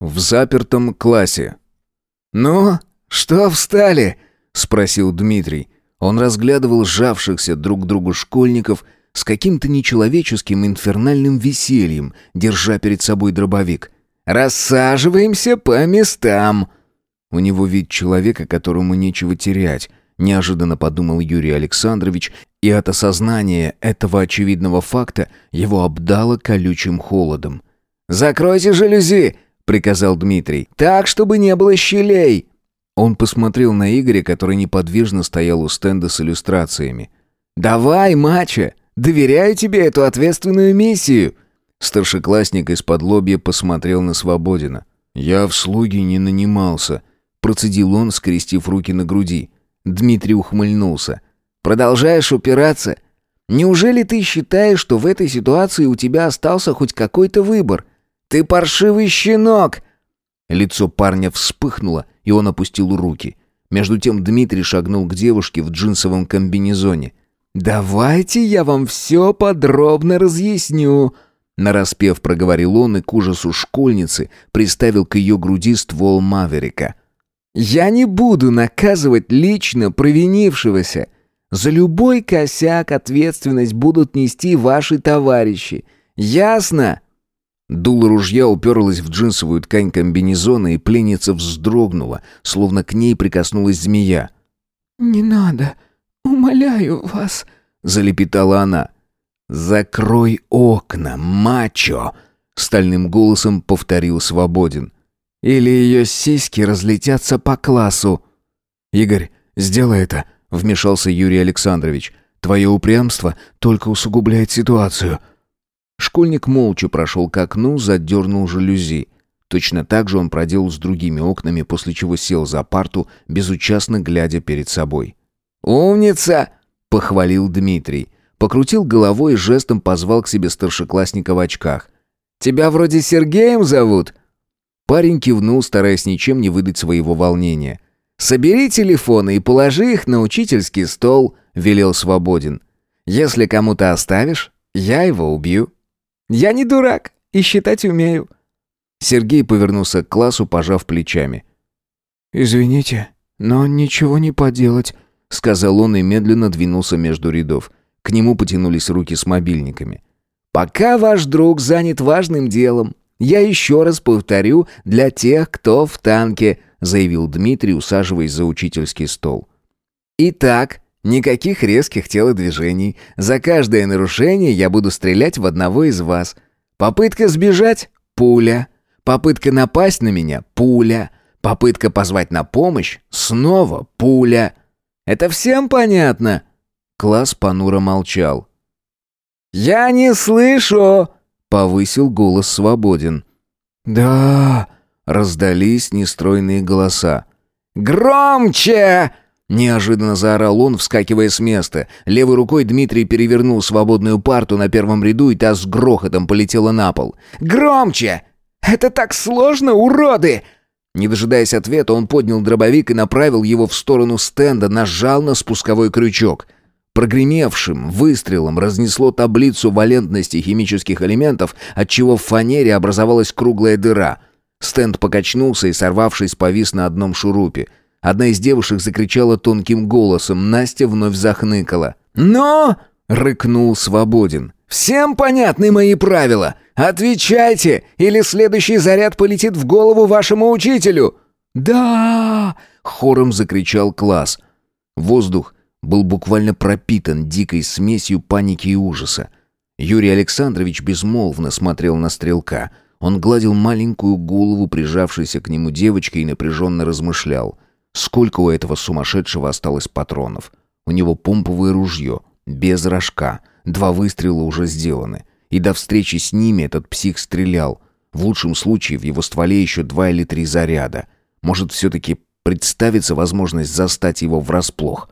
В запертом классе. «Ну, что встали?» — спросил Дмитрий. Он разглядывал сжавшихся друг к другу школьников с каким-то нечеловеческим инфернальным весельем, держа перед собой дробовик. «Рассаживаемся по местам!» У него вид человека, которому нечего терять, неожиданно подумал Юрий Александрович, и от осознания этого очевидного факта его обдало колючим холодом. «Закройте жалюзи!» — приказал Дмитрий. «Так, чтобы не было щелей!» Он посмотрел на Игоря, который неподвижно стоял у стенда с иллюстрациями. «Давай, мачо! Доверяю тебе эту ответственную миссию!» Старшеклассник из-под лобья посмотрел на Свободина. «Я в слуги не нанимался», — процедил он, скрестив руки на груди. Дмитрий ухмыльнулся. «Продолжаешь упираться? Неужели ты считаешь, что в этой ситуации у тебя остался хоть какой-то выбор? Ты паршивый щенок!» Лицо парня вспыхнуло, и он опустил руки. Между тем Дмитрий шагнул к девушке в джинсовом комбинезоне. «Давайте я вам все подробно разъясню», Нараспев проговорил он и к ужасу школьницы приставил к ее груди ствол Маверика. «Я не буду наказывать лично провинившегося. За любой косяк ответственность будут нести ваши товарищи. Ясно?» Дуло ружья уперлось в джинсовую ткань комбинезона, и пленница вздрогнула, словно к ней прикоснулась змея. «Не надо, умоляю вас», — залепетала она. «Закрой окна, мачо!» — стальным голосом повторил Свободин. «Или ее сиськи разлетятся по классу». «Игорь, сделай это», — вмешался Юрий Александрович. «Твое упрямство только усугубляет ситуацию». Школьник молча прошел к окну, задернул жалюзи. Точно так же он проделал с другими окнами, после чего сел за парту, безучастно глядя перед собой. «Умница!» — похвалил Дмитрий. Покрутил головой и жестом позвал к себе старшеклассника в очках. «Тебя вроде Сергеем зовут?» Парень кивнул, стараясь ничем не выдать своего волнения. «Собери телефоны и положи их на учительский стол», — велел Свободин. «Если кому-то оставишь, я его убью». Я не дурак и считать умею». Сергей повернулся к классу, пожав плечами. «Извините, но ничего не поделать», — сказал он и медленно двинулся между рядов. К нему потянулись руки с мобильниками. «Пока ваш друг занят важным делом, я еще раз повторю для тех, кто в танке», — заявил Дмитрий, усаживаясь за учительский стол. «Итак, Никаких резких телодвижений. За каждое нарушение я буду стрелять в одного из вас. Попытка сбежать — пуля. Попытка напасть на меня — пуля. Попытка позвать на помощь — снова пуля. Это всем понятно?» Класс понуро молчал. «Я не слышу!» — повысил голос свободен. «Да!» — раздались нестройные голоса. «Громче!» Неожиданно заорал он, вскакивая с места. Левой рукой Дмитрий перевернул свободную парту на первом ряду, и та с грохотом полетела на пол. «Громче! Это так сложно, уроды!» Не дожидаясь ответа, он поднял дробовик и направил его в сторону стенда, нажал на спусковой крючок. Прогремевшим выстрелом разнесло таблицу валентности химических элементов, отчего в фанере образовалась круглая дыра. Стенд покачнулся и, сорвавшись, повис на одном шурупе — Одна из девушек закричала тонким голосом, Настя вновь захныкала. «Но!» — рыкнул Свободин. «Всем понятны мои правила! Отвечайте, или следующий заряд полетит в голову вашему учителю!» «Да!» — хором закричал класс. Воздух был буквально пропитан дикой смесью паники и ужаса. Юрий Александрович безмолвно смотрел на стрелка. Он гладил маленькую голову, прижавшейся к нему девочки, и напряженно размышлял — Сколько у этого сумасшедшего осталось патронов? У него помповое ружье, без рожка. Два выстрела уже сделаны. И до встречи с ними этот псих стрелял. В лучшем случае в его стволе еще два или три заряда. Может, все-таки представится возможность застать его врасплох.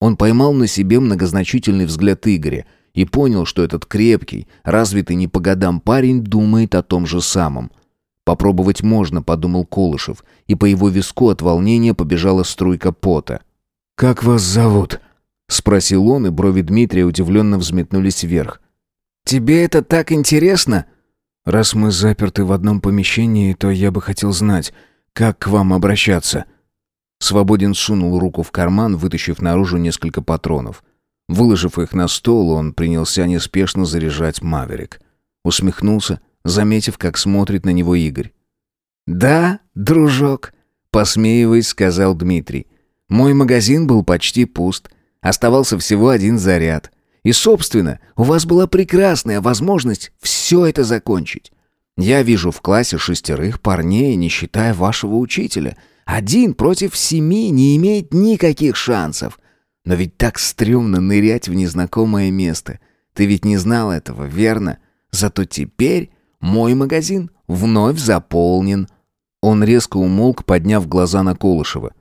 Он поймал на себе многозначительный взгляд Игоря и понял, что этот крепкий, развитый не по годам парень думает о том же самом – «Попробовать можно», — подумал Колышев, и по его виску от волнения побежала струйка пота. «Как вас зовут?» — спросил он, и брови Дмитрия удивленно взметнулись вверх. «Тебе это так интересно?» Раз мы заперты в одном помещении, то я бы хотел знать, как к вам обращаться». Свободен сунул руку в карман, вытащив наружу несколько патронов. Выложив их на стол, он принялся неспешно заряжать «Маверик». Усмехнулся, заметив, как смотрит на него Игорь. «Да, дружок», — посмеиваясь, сказал Дмитрий. «Мой магазин был почти пуст. Оставался всего один заряд. И, собственно, у вас была прекрасная возможность все это закончить. Я вижу в классе шестерых парней, не считая вашего учителя. Один против семи не имеет никаких шансов. Но ведь так стрёмно нырять в незнакомое место. Ты ведь не знал этого, верно? Зато теперь мой магазин вновь заполнен». Он резко умолк, подняв глаза на Колышева.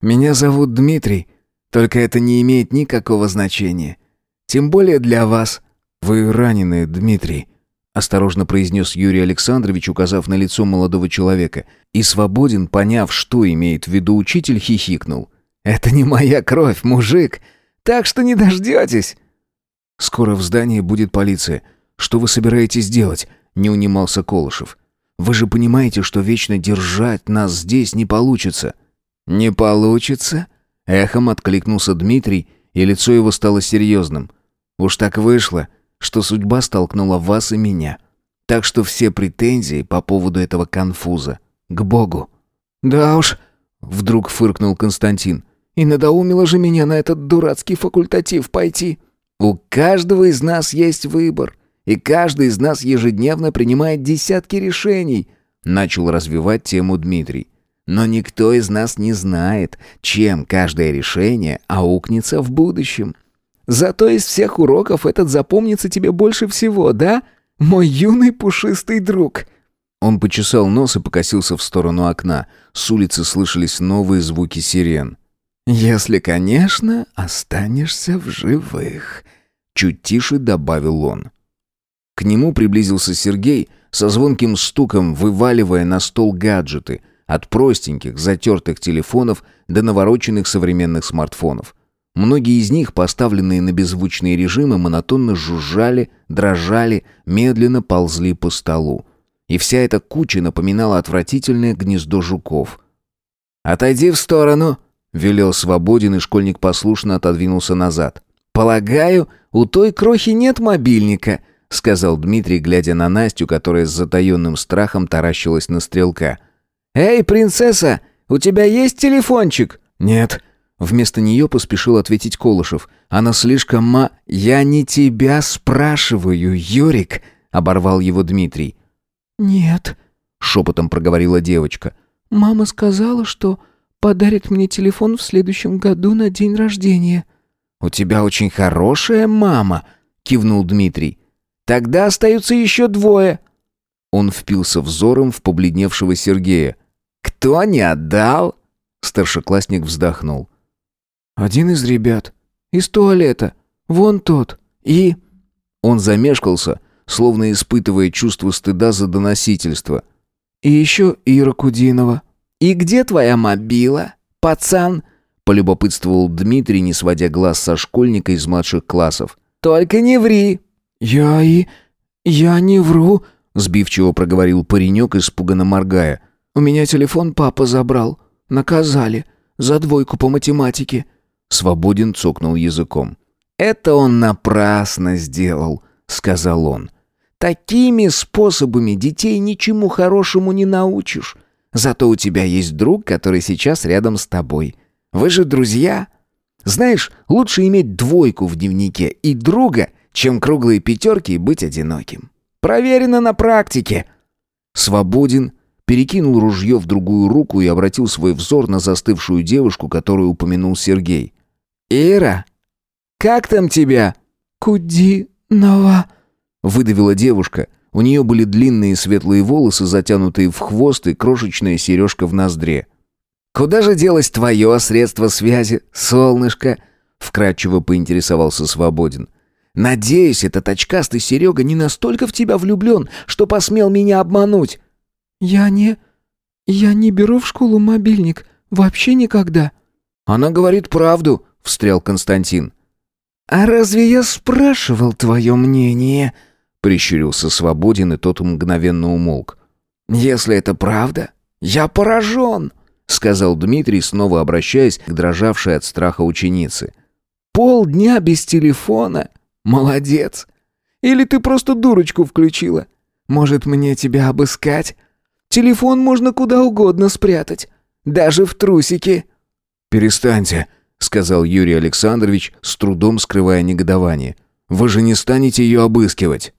«Меня зовут Дмитрий, только это не имеет никакого значения. Тем более для вас. Вы ранены, Дмитрий», — осторожно произнес Юрий Александрович, указав на лицо молодого человека. И свободен, поняв, что имеет в виду учитель, хихикнул. «Это не моя кровь, мужик, так что не дождетесь». «Скоро в здании будет полиция. Что вы собираетесь делать?» — не унимался Колышев. «Вы же понимаете, что вечно держать нас здесь не получится». «Не получится?» — эхом откликнулся Дмитрий, и лицо его стало серьезным. «Уж так вышло, что судьба столкнула вас и меня. Так что все претензии по поводу этого конфуза к Богу». «Да уж», — вдруг фыркнул Константин, «и надоумило же меня на этот дурацкий факультатив пойти». «У каждого из нас есть выбор, и каждый из нас ежедневно принимает десятки решений», — начал развивать тему Дмитрий. «Но никто из нас не знает, чем каждое решение аукнется в будущем. Зато из всех уроков этот запомнится тебе больше всего, да, мой юный пушистый друг?» Он почесал нос и покосился в сторону окна. С улицы слышались новые звуки сирен. «Если, конечно, останешься в живых», — чуть тише добавил он. К нему приблизился Сергей, со звонким стуком вываливая на стол гаджеты, от простеньких, затертых телефонов до навороченных современных смартфонов. Многие из них, поставленные на беззвучные режимы, монотонно жужжали, дрожали, медленно ползли по столу. И вся эта куча напоминала отвратительное гнездо жуков. «Отойди в сторону!» — велел свободен, и школьник послушно отодвинулся назад. «Полагаю, у той крохи нет мобильника», — сказал Дмитрий, глядя на Настю, которая с затаенным страхом таращилась на стрелка. «Эй, принцесса, у тебя есть телефончик?» «Нет», Вместо нее поспешил ответить Колышев. «Она слишком ма...» «Я не тебя спрашиваю, Юрик!» — оборвал его Дмитрий. «Нет», — шепотом проговорила девочка. «Мама сказала, что подарит мне телефон в следующем году на день рождения». «У тебя очень хорошая мама», — кивнул Дмитрий. «Тогда остаются еще двое». Он впился взором в побледневшего Сергея. «Кто не отдал?» Старшеклассник вздохнул. «Один из ребят. Из туалета. Вон тот. И...» Он замешкался, словно испытывая чувство стыда за доносительство. «И еще Ира Кудинова». «И где твоя мобила, пацан?» полюбопытствовал Дмитрий, не сводя глаз со школьника из младших классов. «Только не ври!» «Я и... я не вру», — сбивчиво проговорил паренек, испуганно моргая. «У меня телефон папа забрал. Наказали. За двойку по математике». Свободен цокнул языком. «Это он напрасно сделал», — сказал он. «Такими способами детей ничему хорошему не научишь. Зато у тебя есть друг, который сейчас рядом с тобой. Вы же друзья. Знаешь, лучше иметь двойку в дневнике и друга, чем круглые пятерки и быть одиноким. Проверено на практике». Свободен перекинул ружье в другую руку и обратил свой взор на застывшую девушку, которую упомянул Сергей. «Ира, как там тебя?» «Кудинова», — выдавила девушка. У нее были длинные светлые волосы, затянутые в хвост и крошечная сережка в ноздре. «Куда же делось твое средство связи, солнышко?» — вкратчиво поинтересовался Свободин. «Надеюсь, этот очкастый Серега не настолько в тебя влюблен, что посмел меня обмануть». «Я не... я не беру в школу мобильник. Вообще никогда». «Она говорит правду», — встрял Константин. «А разве я спрашивал твое мнение?» Прищурился Свободин, и тот мгновенно умолк. «Если это правда, я поражен!» сказал Дмитрий, снова обращаясь к дрожавшей от страха ученице. «Полдня без телефона? Молодец! Или ты просто дурочку включила? Может, мне тебя обыскать? Телефон можно куда угодно спрятать, даже в трусики». «Перестаньте», — сказал Юрий Александрович, с трудом скрывая негодование. «Вы же не станете ее обыскивать».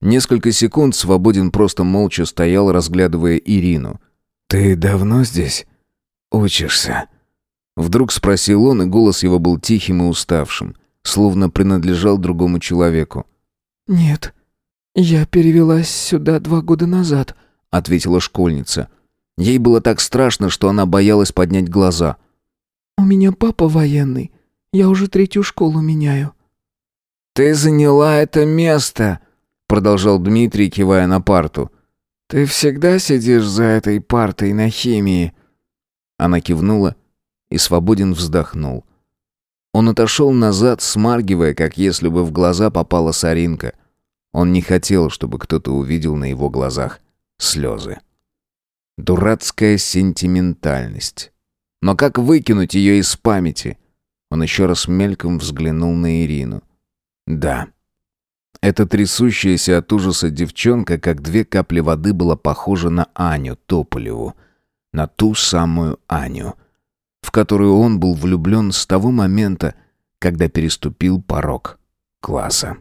Несколько секунд Свободин просто молча стоял, разглядывая Ирину. «Ты давно здесь учишься?» Вдруг спросил он, и голос его был тихим и уставшим, словно принадлежал другому человеку. «Нет, я перевелась сюда два года назад», — ответила школьница. Ей было так страшно, что она боялась поднять глаза. «У меня папа военный. Я уже третью школу меняю». «Ты заняла это место», — продолжал Дмитрий, кивая на парту. «Ты всегда сидишь за этой партой на химии?» Она кивнула, и Свободин вздохнул. Он отошел назад, смаргивая, как если бы в глаза попала соринка. Он не хотел, чтобы кто-то увидел на его глазах слезы. Дурацкая сентиментальность. Но как выкинуть ее из памяти? Он еще раз мельком взглянул на Ирину. Да. Эта трясущаяся от ужаса девчонка, как две капли воды, была похожа на Аню Тополеву. На ту самую Аню, в которую он был влюблен с того момента, когда переступил порог класса.